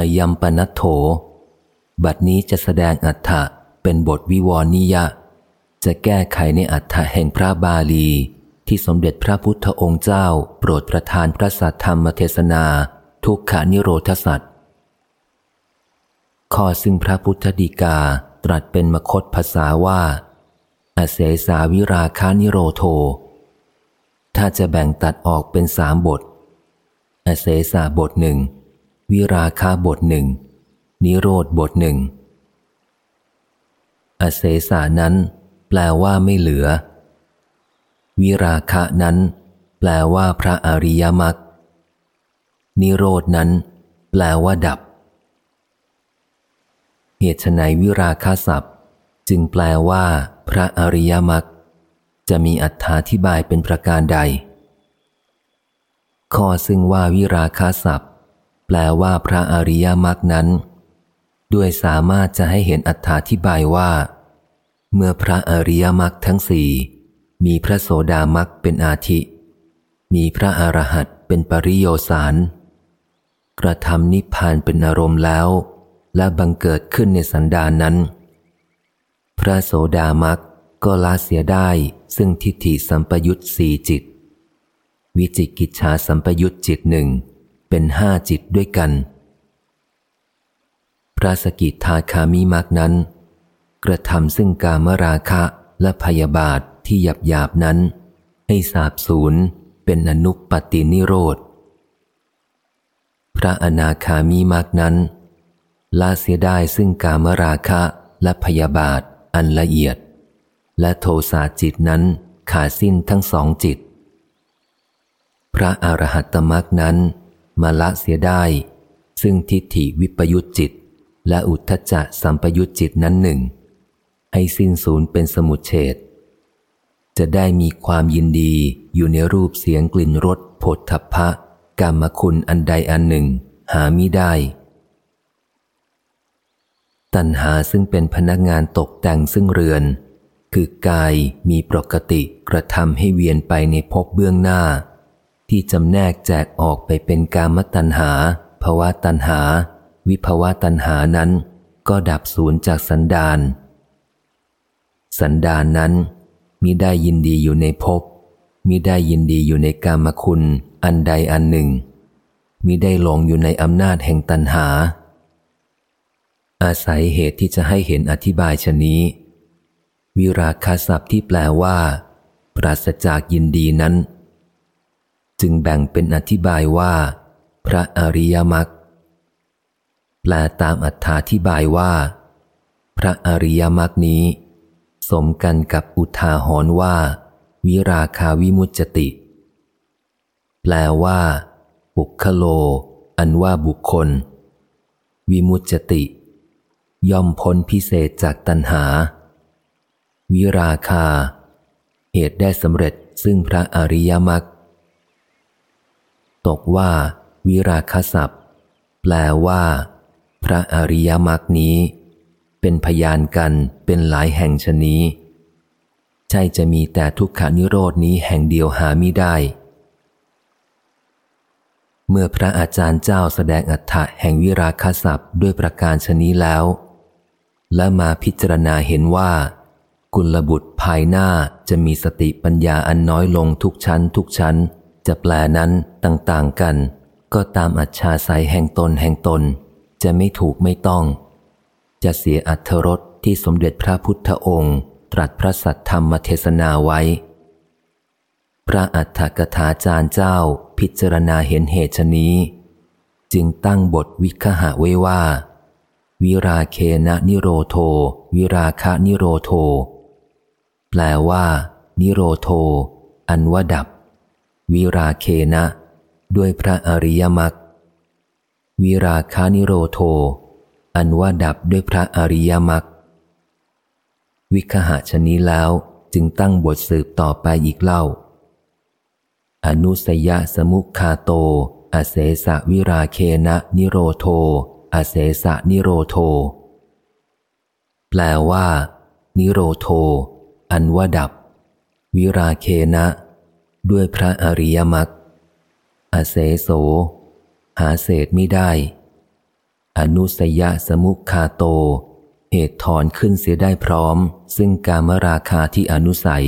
อยัมปนัตโถ บัดนี้จะแสดงอัฏฐะเป็นบทวิวรนิยะ จะแก้ไขในอัฏฐะแห่งพระบาลี ที่สมเด็จพระพุทธองค์เจ้า โปรดประทานพระสัทธรรมเทศนา ทุกขานิโรธสัตว์ข้อซึ่งพระพุทธดีกาตรัสเป็นมคตภาษาว่า อเสสาวิราคานิโรโท ถ้าจะแบ่งตัดออกเป็นสามบท อเสสาบทหนึ่ง วิราคาบทหนึ่ง นิโรธบทหนึ่ง อเสสานั้น แปลว่าไม่เหลือ วิราคะนั้น แปลว่าพระอริยมรรค นิโรดนั้น แปลว่าดับ เหตุไนวิราคาศัพท์ จึงแปลว่า พระอริยมรรค จะมีอัธาธิบายเป็นประการใดข้อซึ่งว่าวิราคาศัพท์ แปลว่าพระอริยมรรคนั้น ด้วยสามารถจะให้เห็นอัธาธิบายว่า เมื่อพระอริยมรรคทั้งสี่มีพระโสดามรรคเป็นอาทิ มีพระอรหันต์เป็นปริโยสาร กระทำนิพพานเป็นอารมณ์แล้ว และบังเกิดขึ้นในสันดานนั้น พระโสดามรรคก็ละเสียได้ซึ่งทิฏฐิสัมปยุตสี่จิต วิจิกิจชาสัมปยุตจิตหนึ่ง เป็นห้าจิตด้วยกัน พระสกิทาคามิมักนั้น กระทำซึ่งกามราคะและพยาบาทที่หยาบหยาบนั้น ให้สาบสูญเป็นอนุปปตินิโรธ พระอนาคามีมักนั้นลาเสียได้ซึ่งกามราคะและพยาบาทอันละเอียด และโทสาจิตนั้นขาดสิ้นทั้งสองจิต พระอรหัตตมักนั้น มาละเสียได้ ซึ่งทิฏฐิวิปยุตจิต และอุทธจะสัมปยุตจิตนั้นหนึ่ง ให้สิ้นสูญเป็นสมุเฉดจะได้มีความยินดีอยู่ในรูปเสียงกลิ่นรสผลทพพะกรรมคุณอันใดอันหนึ่ง หามิได้ ตัณหาซึ่งเป็นพนักงานตกแต่งซึ่งเรือน คือกายมีปกติกระทำให้เวียนไปในภพเบื้องหน้า ที่จำแนกแจกออกไปเป็นกามตัณหาภาวะตัณหา วิภวะตัณหานั้น ก็ดับสูญจากสันดาน สันดานนั้นมิได้ยินดีอยู่ในภพมิได้ยินดีอยู่ในกามคุณอันใดอันหนึ่งมิได้หลงอยู่ในอำนาจแห่งตัณหา อาศัยเหตุที่จะให้เห็นอธิบายชนี้ วิราคาศัพท์ที่แปลว่า ปราศจากยินดีนั้น จึงแบ่งเป็นอธิบายว่า พระอริยมรรคแปลตามอัธาธิบายว่า พระอริยมรรคนี้ สมกันกับอุทาหรณ์ว่า วิราคาวิมุจติ แปลว่า บุคโล อันว่าบุคคล วิมุจติ ย่อมพ้นพิเศษจากตัณหา วิราคา เหตุได้สำเร็จซึ่งพระอริยมรรค ตกว่า วิราคศัพท์ แปลว่า พระอริยมรรคนี้ เป็นพยานกันเป็นหลายแห่งชนี้ใช่จะมีแต่ทุกขานิโรดนี้แห่งเดียวหาไม่ได้ เมื่อพระอาจารย์เจ้าแสดงอัฏฐะแห่งวิราคศัพท์ด้วยประการชนี้แล้ว และมาพิจารณาเห็นว่ากุลบุตรภายหน้าจะมีสติปัญญาอันน้อยลงทุกชั้นทุกชั้น จะแปลนั้นต่างๆกัน ก็ตามอัจฉาสัยแห่งตนแห่งตน จะไม่ถูกไม่ต้อง จะเสียอัธรสที่สมเด็จพระพุทธองค์ ตรัสพระสัทธรรมเทศนาไว้ พระอัฏฐกถาจารย์เจ้าพิจารณาเห็นเหตุชนี้ จึงตั้งบทวิคหะไว้ว่า วิราเคนะนิโรโท วิราคะนิโรโท แปลว่า นิโรโท อันว่าดับ วิราเคนะ ด้วยพระอริยมรรควิราคานิโรโท อันว่าดับด้วยพระอริยมรรควิคหะชนี้แล้วจึงตั้งบทสืบต่อไปอีกเล่า อนุสยะสมุคาโต อเสสะวิราเคนะนิโรโท อเสสะนิโรโท แปลว่า นิโรโท อันว่าดับ วิราเคนะ ด้วยพระอริยมรรคอเสโส หาเศษไม่ได้ อนุสยะสมุคาโต เหตุถอนขึ้นเสียได้พร้อม ซึ่งการมราคาที่อนุสัย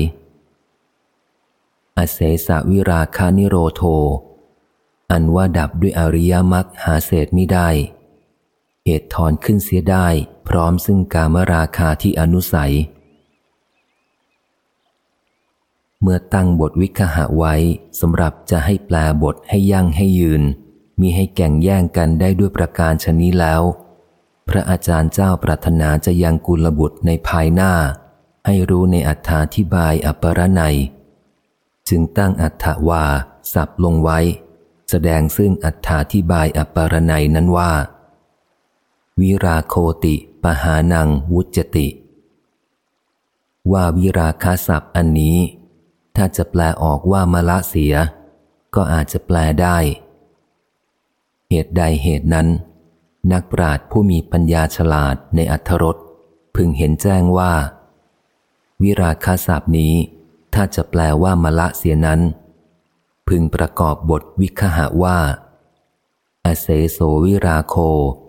อเสสวิราคานิโรโท อันว่าดับด้วยอริยมรรคหาเศษไม่ได้ เหตุถอนขึ้นเสียได้ พร้อมซึ่งการมราคาที่อนุสัย เมื่อตั้งบทวิคหะไว้สำหรับจะให้แปลบทให้ยั่งให้ยืน มีให้แก่งแย่งกันได้ด้วยประการชนี้แล้ว พระอาจารย์เจ้าปรารถนาจะยังกุลบุตรในภายหน้า ให้รู้ในอัธาธิบายอัปรนัย จึงตั้งอัฏฐว่าสับลงไว้ แสดงซึ่งอัธาธิบายอัปรนัยนั้นว่า วิราโคติปหานังวุจติ ว่าวิราคาศัพท์อันนี้ ถ้าจะแปลออกว่ามละเสีย ก็อาจจะแปลได้ เหตุใดเหตุนั้น นักปราชญ์ผู้มีปัญญาฉลาดในอัธรสพึงเห็นแจ้งว่า วิราคาศัพท์นี้ ถ้าจะแปลว่ามละเสียนั้น พึงประกอบบทวิคหะว่าอเสโสวิราโค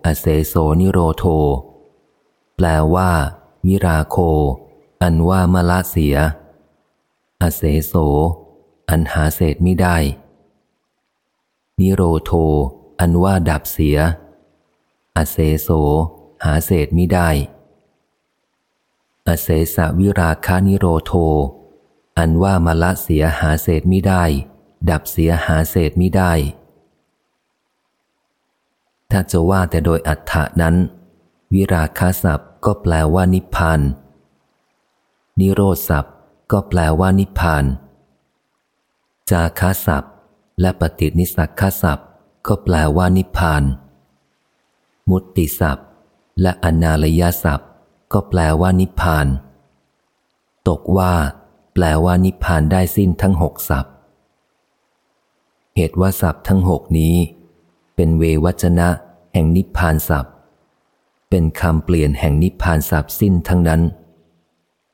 อเสโสนิโรโท แปลว่า วิราโค อันว่ามละเสีย อเสโส อันหาเศษไม่ได้ นิโรโท อันว่าดับเสีย อเสโส หาเศษมิได้ อเสสวิราคานิโรโท อันว่ามาละเสียหาเศษมิได้ ดับเสียหาเศษมิได้ ถ้าจะว่าแต่โดยอัฏฐานั้น วิราคาศัพท์ก็แปลว่านิพพานนิโรธศัพท์ ก็แปลว่านิพพาน จาคาศัพท์ และปฏินิสักคาศัพท์ ก็แปลว่านิพพาน มุตติศัพท์ และอนาลยศัพท์ ก็แปลว่านิพพาน ตกว่า แปลว่านิพพานได้สิ้นทั้งหกศัพท์ เหตุว่าศัพท์ทั้งหกนี้ เป็นเววัจนะ แห่งนิพพานศัพท์ เป็นคำเปลี่ยนแห่งนิพพานศัพท์สิ้นทั้งนั้น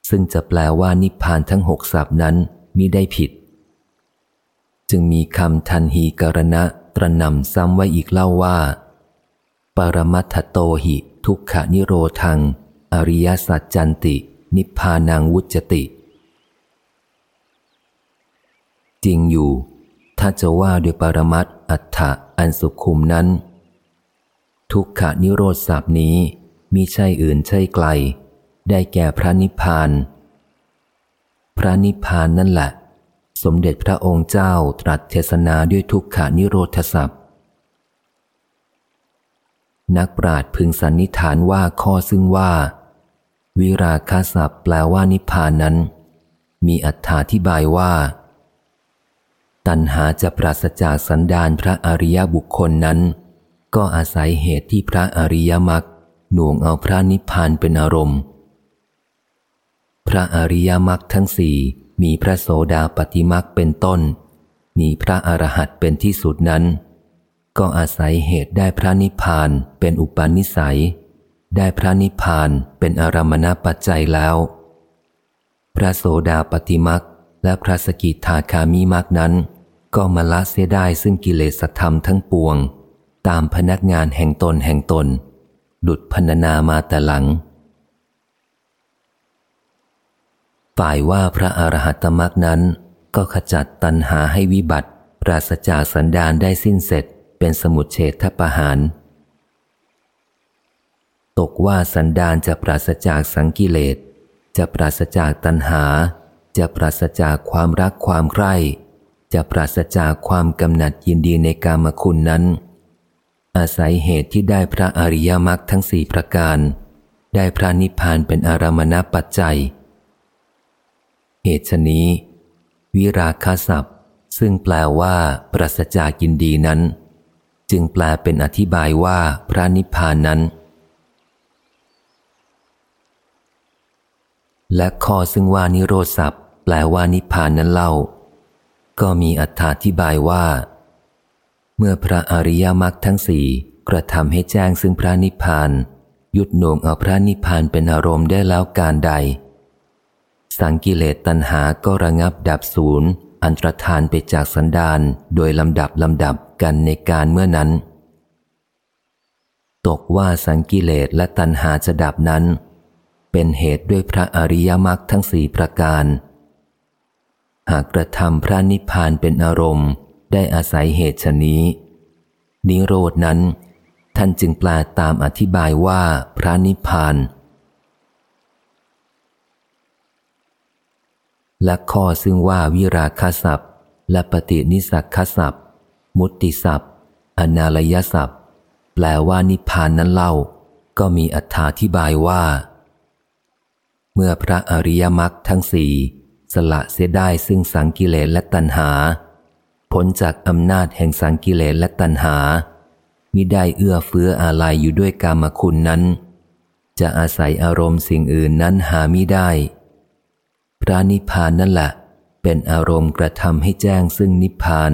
ซึ่งจะแปลว่านิพพานทั้งหกศัพท์นั้นมิได้ผิด จึงมีคำทันหีกรณะตรนำซ้ำไว้อีกเล่าว่า ปรมัตโตหิ ทุกขานิโรธัง อริยสัจจันติ นิพพานังวุจติ จริงอยู่ ถ้าจะว่าด้วยปรมัตอัฏฐะอันสุขุมนั้น ทุกขานิโรธสับนี้มิใช่อื่นใช่ไกล ได้แก่พระนิพพาน พระนิพพานนั่นแหละ สมเด็จพระองค์เจ้าตรัสเทศนาด้วยทุกขานิโรธศัพท์ นักปราชญ์พึงสันนิฐานว่าข้อซึ่งว่า วิราคาศัพท์แปลว่านิพพานนั้น มีอัธาธิบายว่า ตัณหาจะปราศจากสันดานพระอริยบุคคลนั้น ก็อาศัยเหตุที่พระอริยมรรคหน่วงเอาพระนิพพานเป็นอารมณ์ พระอริยมรรคทั้งสี่มีพระโสดาปฏิมักเป็นต้น มีพระอรหันต์เป็นที่สุดนั้น ก็อาศัยเหตุได้พระนิพพานเป็นอุปนิสัย ได้พระนิพพานเป็นอารมณปัจจัยแล้ว พระโสดาปฏิมักและพระสกิทาคามิมักนั้น ก็มาละเสียได้ซึ่งกิเลสธรรมทั้งปวง ตามพนักงานแห่งตนแห่งตน ดุดพรรณนามาแต่หลัง ฝ่ายว่าพระอรหัตมรักนั้น ก็ขจัดตัณหาให้วิบัติ ปราศจากสันดานได้สิ้นเสร็จ เป็นสมุดเฉทประหาร ตกว่าสันดานจะปราศจากสังกิเลส จะปราศจากตัณหา จะปราศจากความรักความใคร่จะปราศจากความกำหนัดยินดีในกามคุณนั้น อาศัยเหตุที่ได้พระอริยมรรคทั้งสี่ประการ ได้พระนิพพานเป็นอารมณปัจจัย เหตุนี้ วิราคาศัพท์ ซึ่งแปลว่า ปราศจากยินดีนั้น จึงแปลเป็นอธิบายว่าพระนิพพานนั้น และข้อซึ่งว่านิโรธศัพท์ แปลว่านิพพานนั้นเล่า ก็มีอธิบายว่า เมื่อพระอริยมรรคทั้งสี่กระทำให้แจ้งซึ่งพระนิพพาน ยุดหน่วงเอาพระนิพพานเป็นอารมณ์ได้แล้วการใด สังกิเลสตัณหาก็ระงับดับศูนย์ อันตรธานไปจากสันดานโดยลำดับลำดับกันในการเมื่อนั้น ตกว่าสังกิเลสและตัณหาจะดับนั้น เป็นเหตุด้วยพระอริยมรรคทั้งสี่ประการ หากกระทำพระนิพพานเป็นอารมณ์ ได้อาศัยเหตุชนี้ นิโรดนั้น ท่านจึงแปลตามอธิบายว่าพระนิพพาน และข้อซึ่งว่าวิราคศัพท์ และปฏินิสักศัพท์ มุตติศัพท์ อนาลยศัพท์ แปลว่านิพพานนั้นเล่า ก็มีอธิบายว่า เมื่อพระอริยมรรคทั้งสี่สละเสียได้ซึ่งสังกิเลสและตัณหาพ้นจากอำนาจแห่งสังกิเลสและตัณหา มิได้เอื้อเฟื้ออาลัยอยู่ด้วยกามคุณนั้น จะอาศัยอารมณ์สิ่งอื่นนั้นหามิได้ พระนิพพานนั่นแหละ เป็นอารมณ์กระทำให้แจ้งซึ่งนิพพาน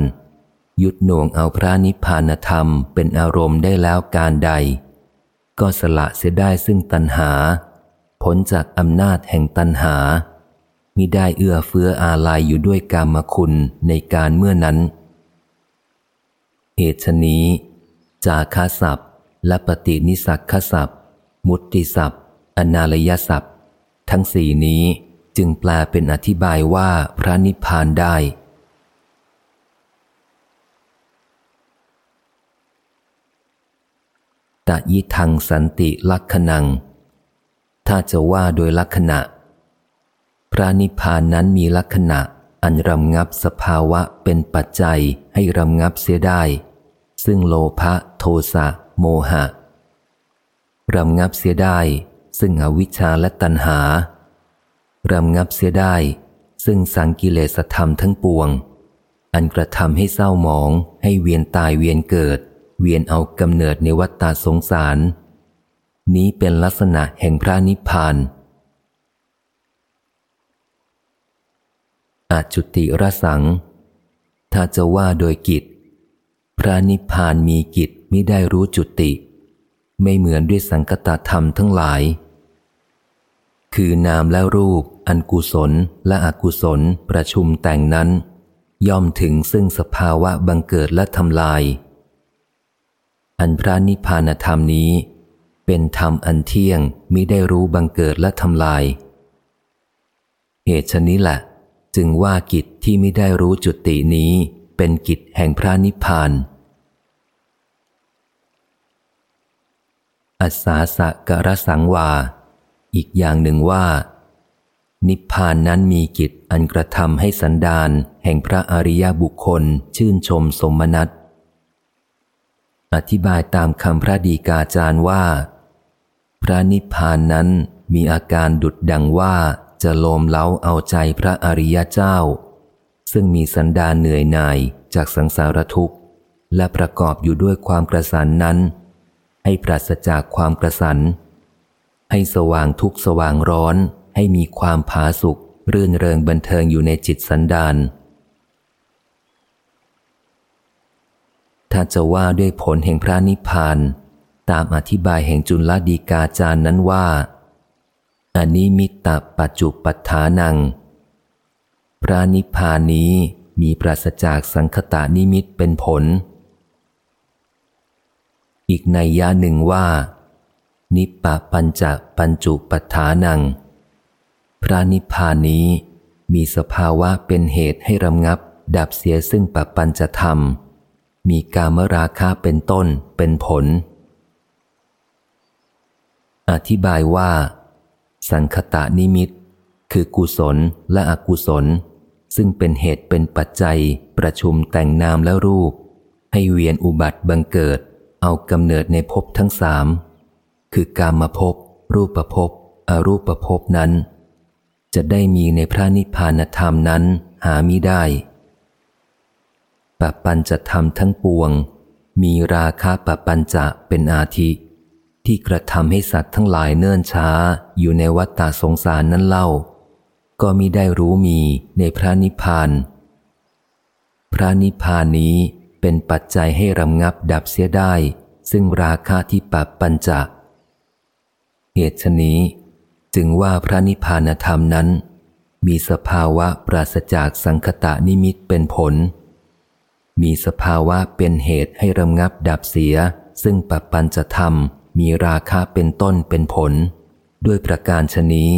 ยุดหน่วงเอาพระนิพพานธรรมเป็นอารมณ์ได้แล้วการใด ก็สละเสียได้ซึ่งตัณหาพ้นจากอำนาจแห่งตัณหามิได้เอื้อเฟื้ออาลัยอยู่ด้วยกรรมคุณในการเมื่อนั้น เหตุชนี้ จาคาศัพท์ และปฏินิสักคศัพท์ มุตติศัพท์ อนาลยศัพท์ ทั้งสี่นี้ จึงแปลเป็นอธิบายว่าพระนิพพานได้ตยิทังสันติลักขณัง ถ้าจะว่าโดยลักษณะ พระนิพพานนั้นมีลักษณะอันรำงับสภาวะเป็นปัจจัยให้รำงับเสียได้ ซึ่งโลภะโทสะโมหะ รำงับเสียได้ ซึ่งอวิชชาและตัณหา รำงับเสียได้ ซึ่งสังกิเลสธรรมทั้งปวง อันกระทำให้เศร้าหมองให้เวียนตายเวียนเกิด เวียนเอากำเนิดในวัฏฏาสงสาร นี้เป็นลักษณะแห่งพระนิพพานอาจุติระสัง ถ้าจะว่าโดยกิจ พระนิพพานมีกิจไม่ได้รู้จุติ ไม่เหมือนด้วยสังกตธรรมทั้งหลาย คือนามและรูป อันกุศลและอกุศลประชุมแต่งนั้น ย่อมถึงซึ่งสภาวะบังเกิดและทำลาย อันพระนิพพานธรรมนี้ เป็นธรรมอันเที่ยงมิได้รู้บังเกิดและทำลาย เหตุชนี้แหละ จึงว่ากิจที่ไม่ได้รู้จุตินี้ เป็นกิจแห่งพระนิพพานอัศาสะกรสังวา อีกอย่างหนึ่งว่า นิพพานนั้นมีกิจอันกระทำให้สันดานแห่งพระอริยบุคคลชื่นชมสมนัตอธิบายตามคำพระดีกาจารย์ว่า พระนิพพานนั้นมีอาการดุดดังว่าจะโลมเล้าเอาใจพระอริยเจ้า ซึ่งมีสันดานเหนื่อยหน่ายจากสังสารทุกข์ และประกอบอยู่ด้วยความกระสันนั้น ให้ปราศจากความกระสัน ให้สว่างทุกสว่างร้อน ให้มีความผาสุกรื่นเริงบันเทิงอยู่ในจิตสันดานถ้าจะว่าด้วยผลแห่งพระนิพพาน ตามอธิบายแห่งจุลดีกาจารย์นั้นว่าอนิมิตตปัจจุปัฏฐานัง พระนิพพานนี้มีปราศจากสังคตานิมิตเป็นผล อีกในยาหนึ่งว่า นิปปปัญจปัญจุปัฏฐานัง พระนิพพานนี้มีสภาวะเป็นเหตุให้รำงับ ดับเสียซึ่งปปัญจธรรม มีกามราคาเป็นต้นเป็นผล อธิบายว่า สังคตานิมิต คือกุศลและอกุศล ซึ่งเป็นเหตุเป็นปัจจัยประชุมแต่งนามและรูป ให้เวียนอุบัติบังเกิด เอากำเนิดในภพทั้งสาม คือกามภพรูปภพอรูปภพนั้น จะได้มีในพระนิพพานธรรมนั้นหามิได้ปปัญจะธรรมทั้งปวง มีราคาปปัญจะเป็นอาทิ ที่กระทำให้สัตว์ทั้งหลายเนิ่นช้าอยู่ในวัฏฏะสงสารนั้นเล่า ก็มิได้รู้มีในพระนิพพาน พระนิพพานนี้เป็นปัจจัยให้รำงับดับเสียได้ ซึ่งราคาที่ปัปัญจะ เหตุชนี้ จึงว่าพระนิพพานธรรมนั้น มีสภาวะปราศจากสังคตะนิมิตเป็นผล มีสภาวะเป็นเหตุให้ระงับดับเสีย ซึ่งปัปปัญจะธรรมมีราคาเป็นต้นเป็นผล ด้วยประการชนี้